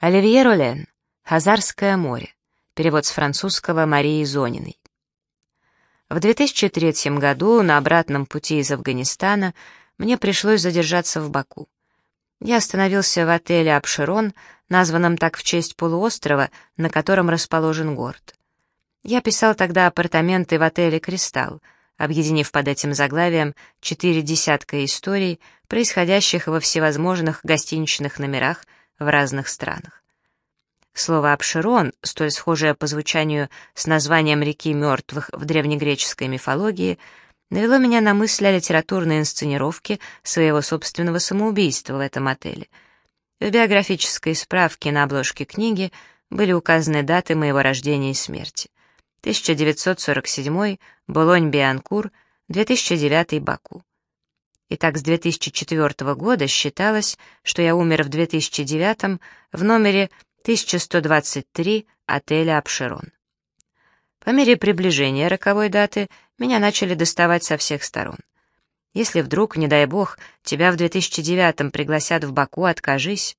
Оливье Ролен. Хазарское море. Перевод с французского Марии Зониной. В 2003 году на обратном пути из Афганистана мне пришлось задержаться в Баку. Я остановился в отеле «Абширон», названном так в честь полуострова, на котором расположен город. Я писал тогда апартаменты в отеле «Кристалл», объединив под этим заглавием четыре десятка историй, происходящих во всевозможных гостиничных номерах в разных странах. Слово «обширон», столь схожее по звучанию с названием реки мертвых в древнегреческой мифологии, навело меня на мысль о литературной инсценировке своего собственного самоубийства в этом отеле. В биографической справке на обложке книги были указаны даты моего рождения и смерти. 1947 Болонь-Бианкур, 2009 Баку. Итак, с 2004 года считалось, что я умер в 2009 в номере 1123 отеля «Апшерон». По мере приближения роковой даты меня начали доставать со всех сторон. Если вдруг, не дай бог, тебя в 2009 пригласят в Баку, откажись.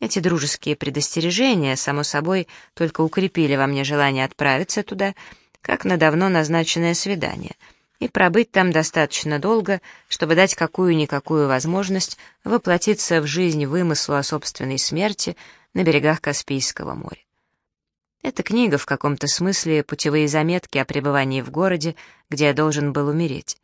Эти дружеские предостережения, само собой, только укрепили во мне желание отправиться туда, как на давно назначенное свидание, и пробыть там достаточно долго, чтобы дать какую-никакую возможность воплотиться в жизнь вымыслу о собственной смерти на берегах Каспийского моря. Эта книга в каком-то смысле путевые заметки о пребывании в городе, где я должен был умереть.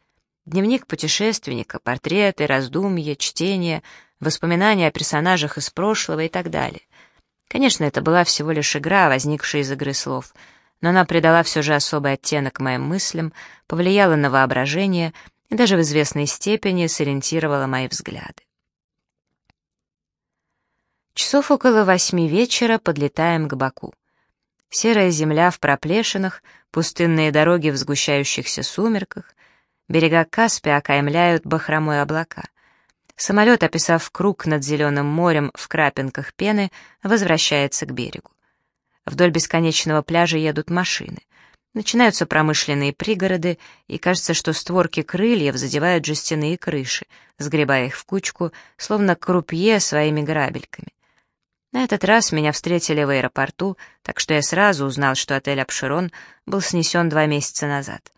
Дневник путешественника, портреты, раздумья, чтение, воспоминания о персонажах из прошлого и так далее. Конечно, это была всего лишь игра, возникшая из игры слов, но она придала все же особый оттенок моим мыслям, повлияла на воображение и даже в известной степени сориентировала мои взгляды. Часов около восьми вечера подлетаем к Баку. Серая земля в проплешинах, пустынные дороги в сгущающихся сумерках, берега Каспия окаймляют бахромой облака — Самолет, описав круг над зеленым морем в крапинках пены, возвращается к берегу. Вдоль бесконечного пляжа едут машины. Начинаются промышленные пригороды, и кажется, что створки крыльев задевают жестяные крыши, сгребая их в кучку, словно крупье своими грабельками. На этот раз меня встретили в аэропорту, так что я сразу узнал, что отель «Апширон» был снесен два месяца назад.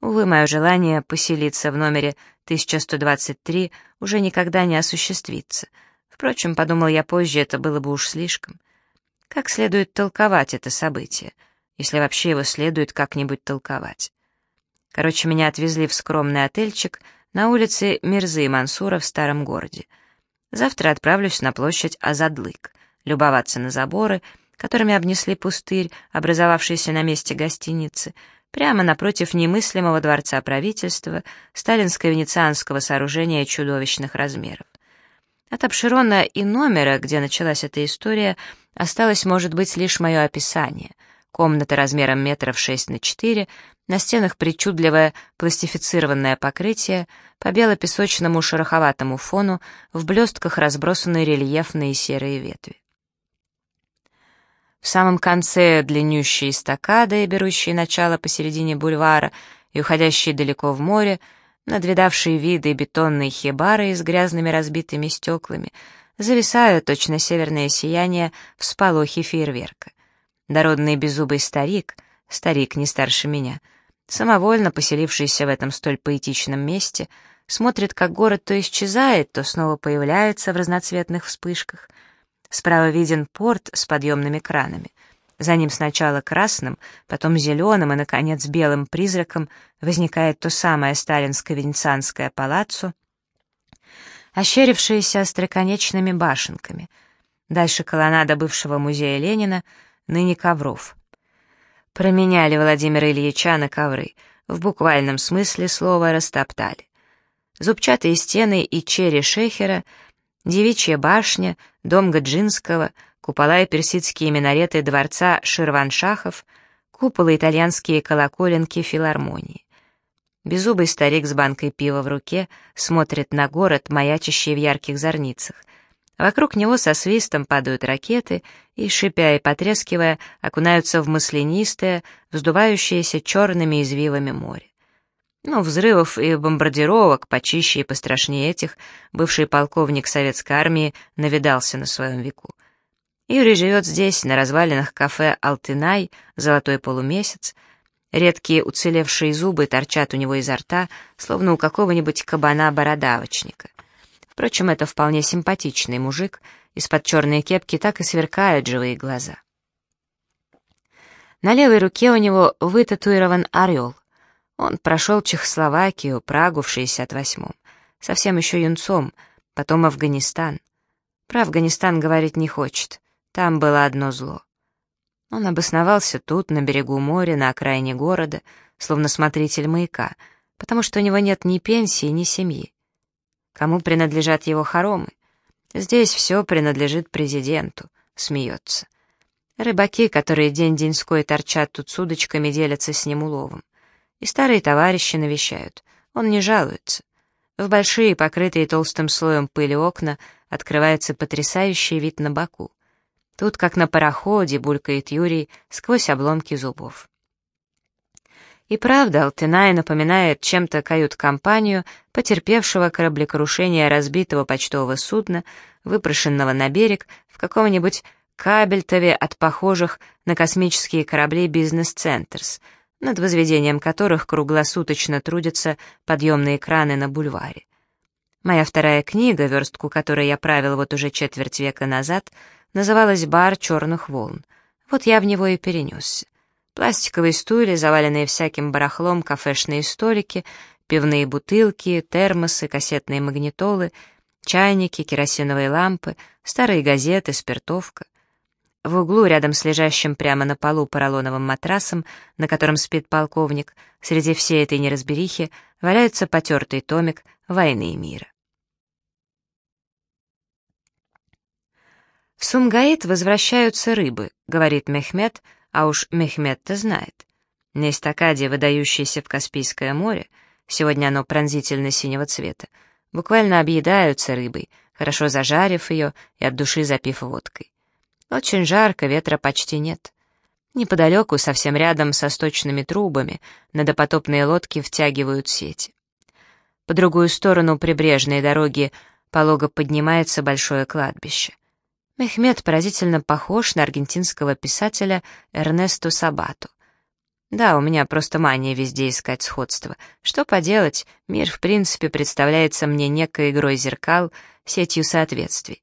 Увы, мое желание поселиться в номере 1123 уже никогда не осуществится. Впрочем, подумал я позже, это было бы уж слишком. Как следует толковать это событие, если вообще его следует как-нибудь толковать? Короче, меня отвезли в скромный отельчик на улице Мирзы Мансура в старом городе. Завтра отправлюсь на площадь Азадлык, любоваться на заборы, которыми обнесли пустырь, образовавшийся на месте гостиницы, прямо напротив немыслимого дворца правительства, сталинско-венецианского сооружения чудовищных размеров. От Обширона и номера, где началась эта история, осталось, может быть, лишь мое описание. Комната размером метров 6 на 4, на стенах причудливое пластифицированное покрытие, по бело-песочному шероховатому фону в блестках разбросаны рельефные серые ветви. В самом конце длиннющие эстакады, берущие начало посередине бульвара и уходящие далеко в море, надвидавшие виды бетонные хибары с грязными разбитыми стеклами, зависают точно северное сияние в сполохе фейерверка. Дородный беззубый старик, старик не старше меня, самовольно поселившийся в этом столь поэтичном месте, смотрит, как город то исчезает, то снова появляется в разноцветных вспышках — Справа виден порт с подъемными кранами. За ним сначала красным, потом зеленым и, наконец, белым призраком возникает то самое сталинско-венецианское палаццо, ощерившееся остроконечными башенками. Дальше колоннада бывшего музея Ленина, ныне ковров. Променяли Владимира Ильича на ковры, в буквальном смысле слова растоптали. Зубчатые стены и черри Шехера — Девичья башня, дом Гаджинского, купола и персидские минареты дворца Ширваншахов, куполы итальянские колоколенки филармонии. Беззубый старик с банкой пива в руке смотрит на город, маячащий в ярких зорницах. Вокруг него со свистом падают ракеты и, шипя и потрескивая, окунаются в маслянистое, вздувающееся черными извивами море. Но взрывов и бомбардировок, почище и пострашнее этих, бывший полковник советской армии навидался на своем веку. Юрий живет здесь, на развалинах кафе «Алтынай», «Золотой полумесяц». Редкие уцелевшие зубы торчат у него изо рта, словно у какого-нибудь кабана-бородавочника. Впрочем, это вполне симпатичный мужик, из-под черной кепки так и сверкают живые глаза. На левой руке у него вытатуирован орел. Он прошел Чехословакию, Прагу в 68-м, совсем еще юнцом, потом Афганистан. Про Афганистан говорить не хочет, там было одно зло. Он обосновался тут, на берегу моря, на окраине города, словно смотритель маяка, потому что у него нет ни пенсии, ни семьи. Кому принадлежат его хоромы? Здесь все принадлежит президенту, смеется. Рыбаки, которые день-деньской торчат тут с удочками, делятся с ним уловом. И старые товарищи навещают. Он не жалуется. В большие, покрытые толстым слоем пыли окна, открывается потрясающий вид на Баку. Тут, как на пароходе, булькает Юрий сквозь обломки зубов. И правда, Алтынай напоминает чем-то кают-компанию, потерпевшего кораблекрушение разбитого почтового судна, выпрошенного на берег в каком-нибудь Кабельтове от похожих на космические корабли «Бизнес-центрс», над возведением которых круглосуточно трудятся подъемные краны на бульваре. Моя вторая книга, верстку которой я правил вот уже четверть века назад, называлась «Бар черных волн». Вот я в него и перенесся. Пластиковые стулья, заваленные всяким барахлом, кафешные столики, пивные бутылки, термосы, кассетные магнитолы, чайники, керосиновые лампы, старые газеты, спиртовка. В углу, рядом с лежащим прямо на полу поролоновым матрасом, на котором спит полковник, среди всей этой неразберихи валяется потертый томик «Войны и мира». «В Сумгаит возвращаются рыбы», — говорит Мехмед, а уж Мехмед-то знает. На эстакаде, выдающейся в Каспийское море, сегодня оно пронзительно-синего цвета, буквально объедаются рыбой, хорошо зажарив ее и от души запив водкой. Очень жарко, ветра почти нет. Неподалеку, совсем рядом со сточными трубами, на допотопные лодки втягивают сети. По другую сторону прибрежной дороги полого поднимается большое кладбище. Мехмед поразительно похож на аргентинского писателя Эрнесту Сабату. Да, у меня просто мания везде искать сходство. Что поделать, мир в принципе представляется мне некой игрой зеркал, сетью соответствий.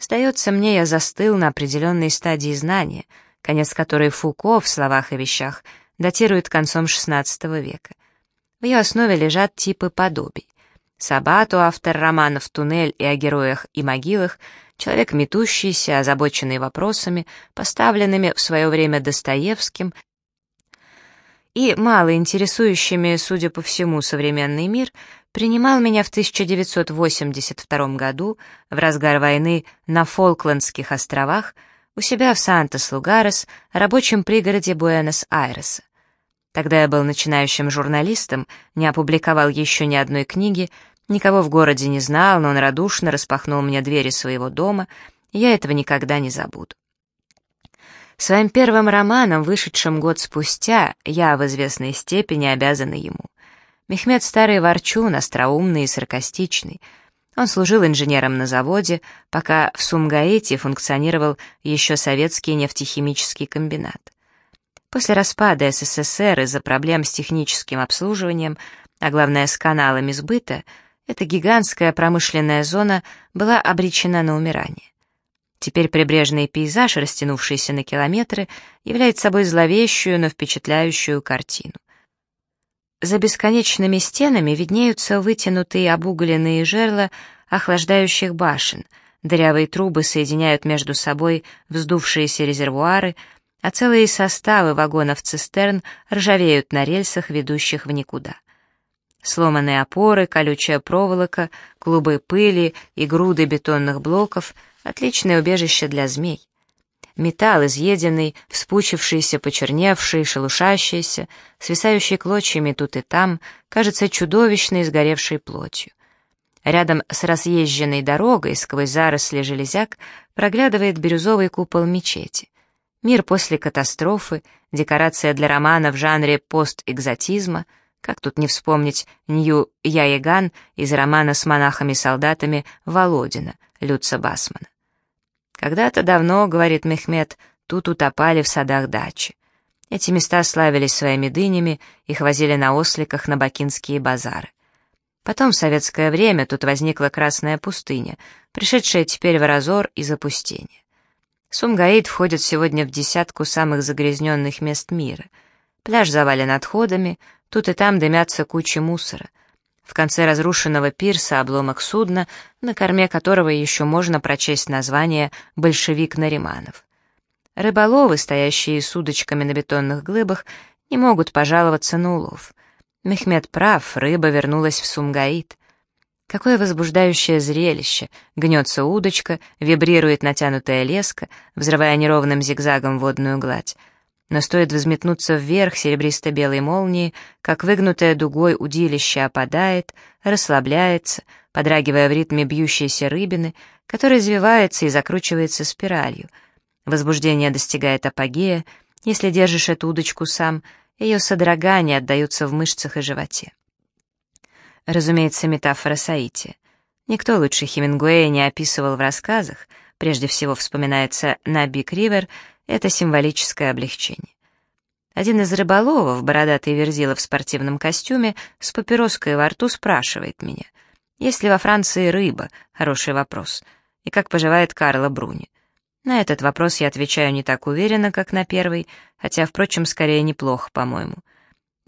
Сдается мне, я застыл на определенной стадии знания, конец которой Фуко в словах и вещах датирует концом XVI века. В ее основе лежат типы подобий. Сабату, автор романов «Туннель» и о героях и могилах, человек метущийся, озабоченный вопросами, поставленными в свое время Достоевским и мало интересующими, судя по всему, современный мир, принимал меня в 1982 году, в разгар войны на Фолклендских островах, у себя в Санта-Слугарес, рабочем пригороде Буэнос-Айреса. Тогда я был начинающим журналистом, не опубликовал еще ни одной книги, никого в городе не знал, но он радушно распахнул мне двери своего дома, и я этого никогда не забуду. Своим первым романом, вышедшим год спустя, я в известной степени обязана ему. Мехмед старый ворчун, остроумный и саркастичный. Он служил инженером на заводе, пока в Сумгаите функционировал еще советский нефтехимический комбинат. После распада СССР из-за проблем с техническим обслуживанием, а главное с каналами сбыта, эта гигантская промышленная зона была обречена на умирание. Теперь прибрежный пейзаж, растянувшийся на километры, является собой зловещую, но впечатляющую картину. За бесконечными стенами виднеются вытянутые обугленные жерла охлаждающих башен, дырявые трубы соединяют между собой вздувшиеся резервуары, а целые составы вагонов-цистерн ржавеют на рельсах, ведущих в никуда. Сломанные опоры, колючая проволока, клубы пыли и груды бетонных блоков — отличное убежище для змей. Металл изъеденный, вспучившийся, почерневший, шелушащийся, свисающий клочьями тут и там, кажется чудовищной сгоревшей плотью. Рядом с разъезженной дорогой сквозь заросли железяк проглядывает бирюзовый купол мечети. Мир после катастрофы, декорация для романа в жанре пост-экзотизма, как тут не вспомнить Нью Яеган из романа с монахами-солдатами Володина, Люца Басмана. Когда-то давно, говорит Мехмед, тут утопали в садах дачи. Эти места славились своими дынями, их возили на осликах на бакинские базары. Потом в советское время тут возникла Красная пустыня, пришедшая теперь в разор и запустение. Сумгаит входит сегодня в десятку самых загрязненных мест мира. Пляж завален отходами, тут и там дымятся кучи мусора. В конце разрушенного пирса обломок судна, на корме которого еще можно прочесть название «Большевик Нариманов». Рыболовы, стоящие с удочками на бетонных глыбах, не могут пожаловаться на улов. Мехмед прав, рыба вернулась в Сумгаит. Какое возбуждающее зрелище! Гнется удочка, вибрирует натянутая леска, взрывая неровным зигзагом водную гладь. Но стоит взметнуться вверх серебристо-белой молнии, как выгнутая дугой удилище опадает, расслабляется, подрагивая в ритме бьющейся рыбины, которая извивается и закручивается спиралью — Возбуждение достигает апогея, если держишь эту удочку сам, ее содрогания отдаются в мышцах и животе. Разумеется, метафора Саити. Никто лучше Хемингуэя не описывал в рассказах, прежде всего вспоминается на Биг Ривер, это символическое облегчение. Один из рыболовов, бородатый верзила в спортивном костюме, с папироской во рту спрашивает меня, есть ли во Франции рыба, хороший вопрос, и как поживает Карла Бруни. На этот вопрос я отвечаю не так уверенно, как на первый, хотя, впрочем, скорее неплохо, по-моему.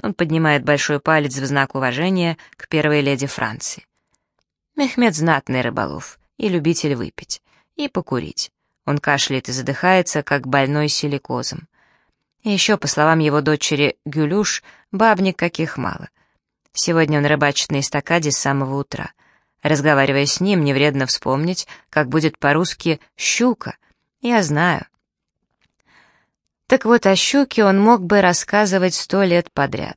Он поднимает большой палец в знак уважения к первой леди Франции. Мехмед знатный рыболов и любитель выпить, и покурить. Он кашляет и задыхается, как больной силикозом. И еще, по словам его дочери Гюлюш, бабник каких мало. Сегодня он рыбачит на эстакаде с самого утра. Разговаривая с ним, не вредно вспомнить, как будет по-русски «щука», я знаю. Так вот, о щуке он мог бы рассказывать сто лет подряд.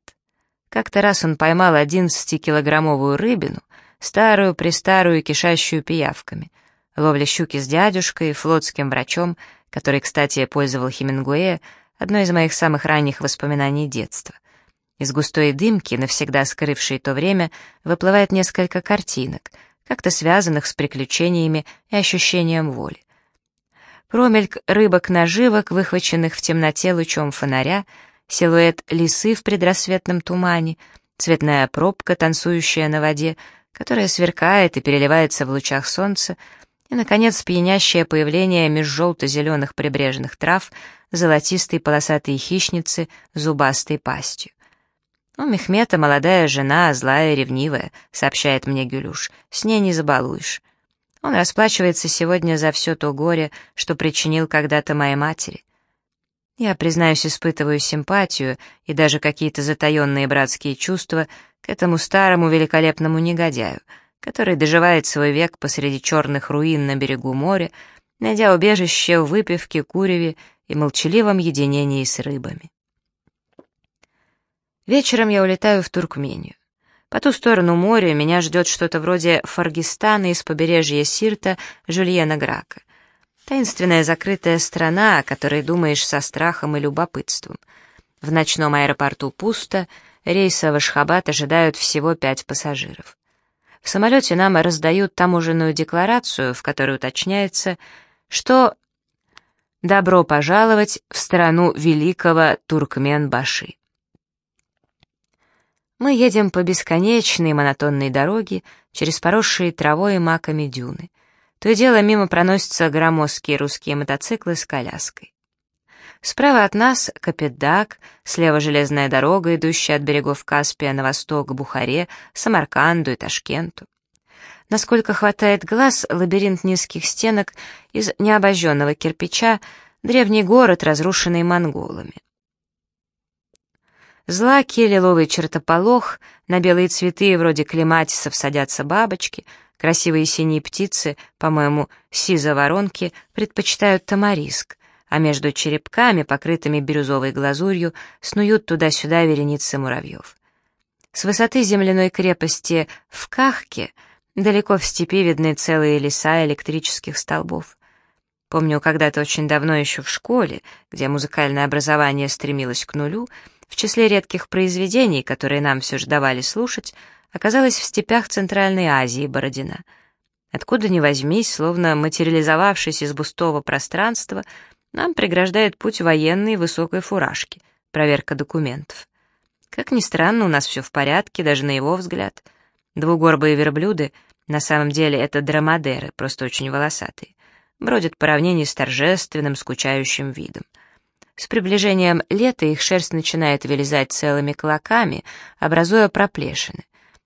Как-то раз он поймал одиннадцатикилограммовую рыбину, старую-престарую, кишащую пиявками. Ловля щуки с дядюшкой, флотским врачом, который, кстати, пользовал Хемингуэя, одно из моих самых ранних воспоминаний детства. Из густой дымки, навсегда скрывшей то время, выплывает несколько картинок, как-то связанных с приключениями и ощущением воли. Промельк рыбок-наживок, выхваченных в темноте лучом фонаря, силуэт лисы в предрассветном тумане, цветная пробка, танцующая на воде, которая сверкает и переливается в лучах солнца, и, наконец, пьянящее появление меж желто-зеленых прибрежных трав золотистой полосатой хищницы зубастой пастью. «У Мехмета молодая жена, злая и ревнивая», — сообщает мне Гюлюш, — «с ней не забалуешь. Он расплачивается сегодня за все то горе, что причинил когда-то моей матери. Я, признаюсь, испытываю симпатию и даже какие-то затаенные братские чувства к этому старому великолепному негодяю, который доживает свой век посреди черных руин на берегу моря, найдя убежище в выпивке, куреве и молчаливом единении с рыбами. Вечером я улетаю в Туркмению. По ту сторону моря меня ждет что-то вроде Фаргистана из побережья Сирта Жюльена Грака. Таинственная закрытая страна, о которой думаешь со страхом и любопытством. В ночном аэропорту пусто, рейса в Ашхабад ожидают всего пять пассажиров. В самолете нам раздают таможенную декларацию, в которой уточняется, что «добро пожаловать в страну великого Туркмен-Баши». Мы едем по бесконечной монотонной дороге через поросшие травой и маками дюны. То и дело мимо проносятся громоздкие русские мотоциклы с коляской. Справа от нас Капетдак, слева железная дорога, идущая от берегов Каспия на восток к Бухаре, Самарканду и Ташкенту. Насколько хватает глаз, лабиринт низких стенок из необожженного кирпича, древний город, разрушенный монголами. Злаки, лиловый чертополох, на белые цветы вроде клематисов садятся бабочки, красивые синие птицы, по-моему, сизо-воронки, предпочитают тамариск, а между черепками, покрытыми бирюзовой глазурью, снуют туда-сюда вереницы муравьев. С высоты земляной крепости в Кахке далеко в степи видны целые леса электрических столбов. Помню, когда-то очень давно еще в школе, где музыкальное образование стремилось к нулю, в числе редких произведений, которые нам все же давали слушать, оказалась в степях Центральной Азии Бородина. Откуда ни возьмись, словно материализовавшись из пустого пространства, нам преграждает путь военной высокой фуражки, проверка документов. Как ни странно, у нас все в порядке, даже на его взгляд. Двугорбые верблюды, на самом деле это драмадеры, просто очень волосатые, бродят по равнине с торжественным, скучающим видом. С приближением лета их шерсть начинает вылезать целыми клоками, образуя проплешины.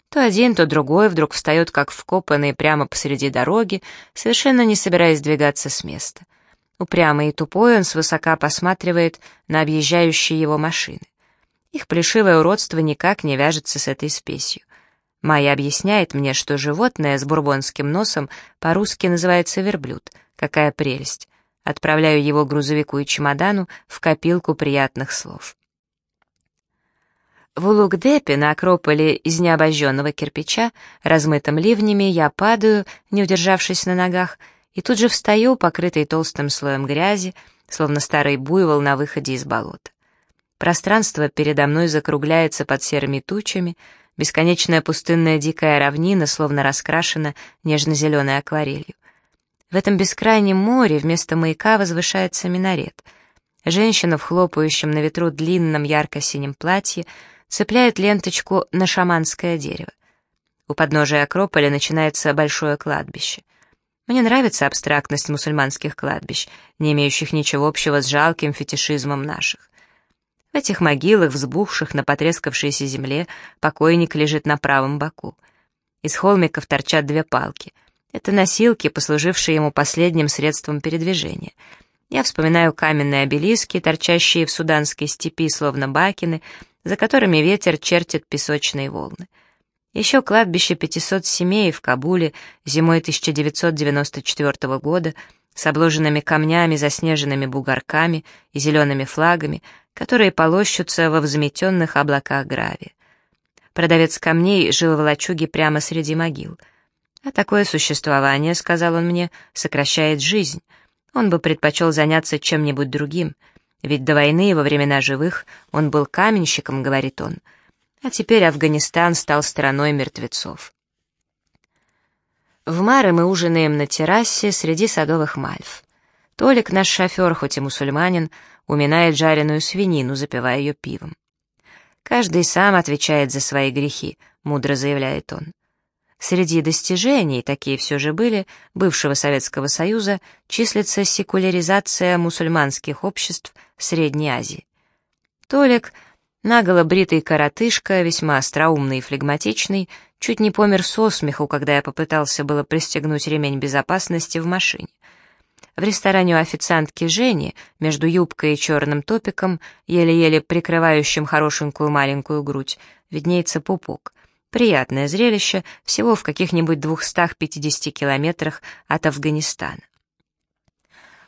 То один, то другой вдруг встает как вкопанный прямо посреди дороги, совершенно не собираясь двигаться с места. Упрямый и тупой он свысока посматривает на объезжающие его машины. Их плешивое уродство никак не вяжется с этой спесью. Майя объясняет мне, что животное с бурбонским носом по-русски называется верблюд. Какая прелесть. Отправляю его грузовику и чемодану в копилку приятных слов. В Улугдепе на Акрополе из необожженного кирпича, размытым ливнями, я падаю, не удержавшись на ногах, и тут же встаю, покрытый толстым слоем грязи, словно старый буйвол на выходе из болота. Пространство передо мной закругляется под серыми тучами, бесконечная пустынная дикая равнина словно раскрашена нежно-зеленой акварелью. В этом бескрайнем море вместо маяка возвышается минарет. Женщина в хлопающем на ветру длинном ярко-синем платье — цепляет ленточку на шаманское дерево. У подножия Акрополя начинается большое кладбище. Мне нравится абстрактность мусульманских кладбищ, не имеющих ничего общего с жалким фетишизмом наших. В этих могилах, взбухших на потрескавшейся земле, покойник лежит на правом боку. Из холмиков торчат две палки. Это носилки, послужившие ему последним средством передвижения. Я вспоминаю каменные обелиски, торчащие в суданской степи, словно бакины, за которыми ветер чертит песочные волны. Еще кладбище 500 семей в Кабуле зимой 1994 года с обложенными камнями, заснеженными бугорками и зелеными флагами, которые полощутся во взметенных облаках гравия. Продавец камней жил в лачуге прямо среди могил. А такое существование, сказал он мне, сокращает жизнь. Он бы предпочел заняться чем-нибудь другим — ведь до войны, во времена живых, он был каменщиком, говорит он. А теперь Афганистан стал страной мертвецов. В Маре мы ужинаем на террасе среди садовых мальв. Толик, наш шофер, хоть и мусульманин, уминает жареную свинину, запивая ее пивом. «Каждый сам отвечает за свои грехи», — мудро заявляет он. Среди достижений, такие все же были, бывшего Советского Союза, числится секуляризация мусульманских обществ Средней Азии. Толик, наголо бритый коротышка, весьма остроумный и флегматичный, чуть не помер со смеху, когда я попытался было пристегнуть ремень безопасности в машине. В ресторане у официантки Жени, между юбкой и черным топиком, еле-еле прикрывающим хорошенькую маленькую грудь, виднеется пупок. Приятное зрелище всего в каких-нибудь 250 километрах от Афганистана.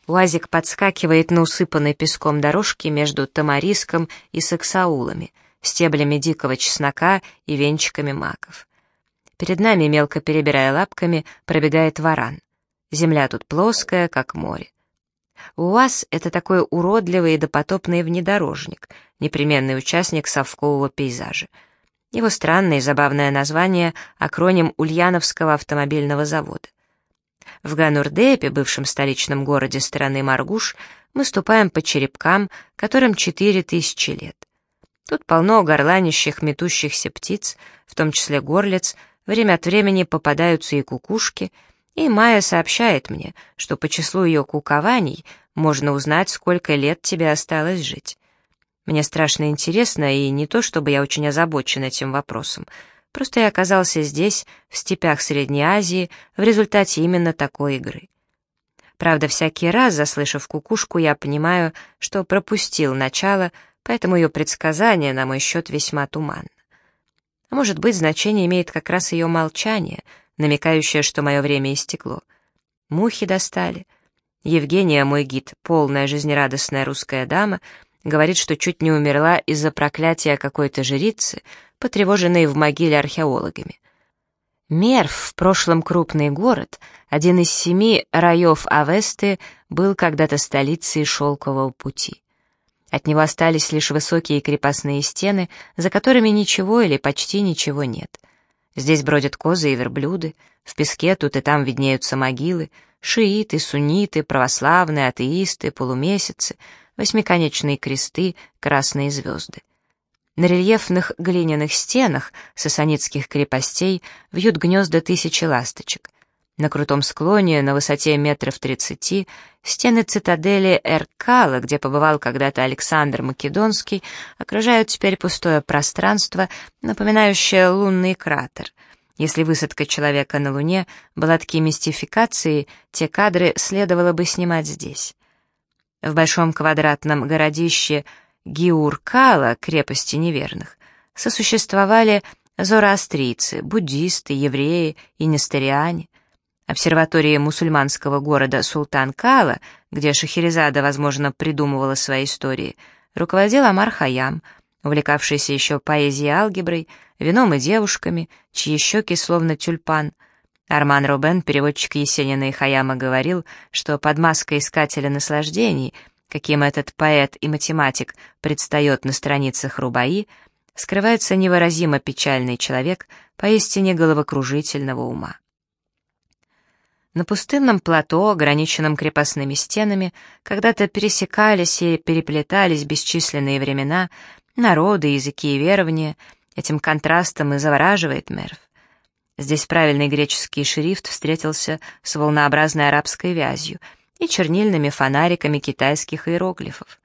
Уазик подскакивает на усыпанной песком дорожке между тамариском и саксаулами, стеблями дикого чеснока и венчиками маков. Перед нами, мелко перебирая лапками, пробегает варан. Земля тут плоская, как море. УАЗ — это такой уродливый и допотопный внедорожник, непременный участник совкового пейзажа — его странное и забавное название — акроним Ульяновского автомобильного завода. В Ганурдепе, бывшем столичном городе страны Маргуш, мы ступаем по черепкам, которым четыре тысячи лет. Тут полно горланищих, метущихся птиц, в том числе горлиц, время от времени попадаются и кукушки, и Майя сообщает мне, что по числу ее кукований можно узнать, сколько лет тебе осталось жить. Мне страшно интересно, и не то, чтобы я очень озабочен этим вопросом. Просто я оказался здесь, в степях Средней Азии, в результате именно такой игры. Правда, всякий раз, заслышав кукушку, я понимаю, что пропустил начало, поэтому ее предсказание на мой счет весьма туманно. А может быть, значение имеет как раз ее молчание, намекающее, что мое время истекло. Мухи достали. Евгения, мой гид, полная жизнерадостная русская дама — Говорит, что чуть не умерла из-за проклятия какой-то жрицы, потревоженной в могиле археологами. Мерв, в прошлом крупный город, один из семи раев Авесты, был когда-то столицей шелкового пути. От него остались лишь высокие крепостные стены, за которыми ничего или почти ничего нет. Здесь бродят козы и верблюды, в песке тут и там виднеются могилы, шииты, сунниты, православные, атеисты, полумесяцы, восьмиконечные кресты, красные звезды. На рельефных глиняных стенах сасанитских крепостей вьют гнезда тысячи ласточек. На крутом склоне, на высоте метров тридцати, стены цитадели Эркала, где побывал когда-то Александр Македонский, окружают теперь пустое пространство, напоминающее лунный кратер. Если высадка человека на Луне была такой мистификацией, те кадры следовало бы снимать здесь. В большом квадратном городище Гиуркала, крепости неверных, сосуществовали зороастрийцы, буддисты, евреи и нестариане. Обсерватории мусульманского города Султан-Кала, где Шахерезада, возможно, придумывала свои истории, руководил Амар Хаям, увлекавшийся еще поэзией алгеброй, вином и девушками, чьи щеки словно тюльпан. Арман Робен, переводчик Есенина и Хаяма, говорил, что под маской искателя наслаждений, каким этот поэт и математик предстает на страницах Рубаи, скрывается невыразимо печальный человек поистине головокружительного ума. На пустынном плато, ограниченном крепостными стенами, когда-то пересекались и переплетались бесчисленные времена, народы, языки и верования. Этим контрастом и завораживает Мерв. Здесь правильный греческий шрифт встретился с волнообразной арабской вязью и чернильными фонариками китайских иероглифов.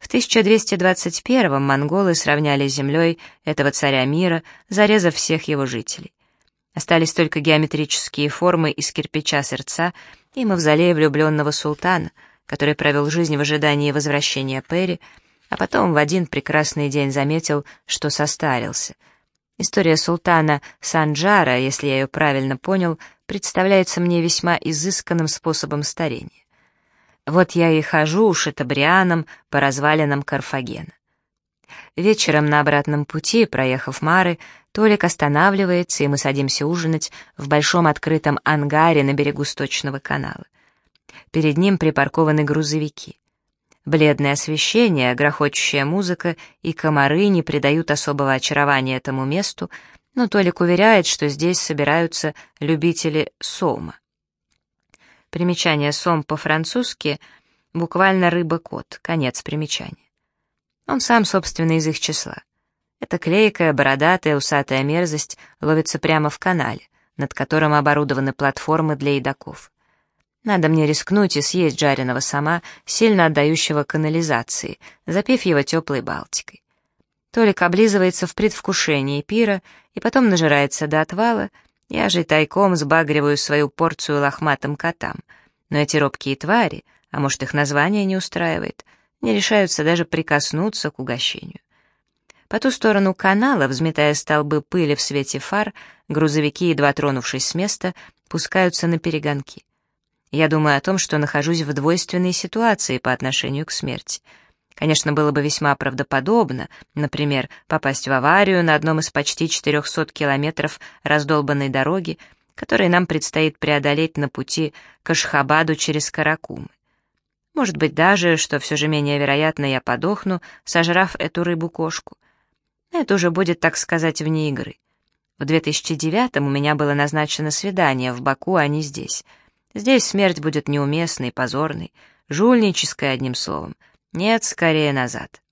В 1221-м монголы сравняли с землей этого царя мира, зарезав всех его жителей. Остались только геометрические формы из кирпича сердца и мавзолей влюбленного султана, который провел жизнь в ожидании возвращения Перри, а потом в один прекрасный день заметил, что состарился. История султана Санджара, если я ее правильно понял, представляется мне весьма изысканным способом старения. Вот я и хожу шатабрианом по развалинам Карфагена. Вечером на обратном пути, проехав Мары, Толик останавливается, и мы садимся ужинать в большом открытом ангаре на берегу сточного канала. Перед ним припаркованы грузовики. Бледное освещение, грохочущая музыка и комары не придают особого очарования этому месту, но Толик уверяет, что здесь собираются любители сома. Примечание «сом» по-французски буквально «рыба-кот», конец примечания. Он сам, собственно, из их числа. Эта клейкая, бородатая, усатая мерзость ловится прямо в канале, над которым оборудованы платформы для едоков. Надо мне рискнуть и съесть жареного сама, сильно отдающего канализации, запив его теплой балтикой. Толик облизывается в предвкушении пира и потом нажирается до отвала, я же тайком сбагриваю свою порцию лохматым котам. Но эти робкие твари, а может их название не устраивает, не решаются даже прикоснуться к угощению. По ту сторону канала, взметая столбы пыли в свете фар, грузовики, едва тронувшись с места, пускаются на перегонки. Я думаю о том, что нахожусь в двойственной ситуации по отношению к смерти. Конечно, было бы весьма правдоподобно, например, попасть в аварию на одном из почти 400 километров раздолбанной дороги, которые нам предстоит преодолеть на пути к Ашхабаду через Каракумы. Может быть даже, что все же менее вероятно, я подохну, сожрав эту рыбу-кошку. Это уже будет, так сказать, вне игры. В 2009 у меня было назначено свидание в Баку, а не здесь. Здесь смерть будет неуместной, позорной, жульнической, одним словом. Нет, скорее назад.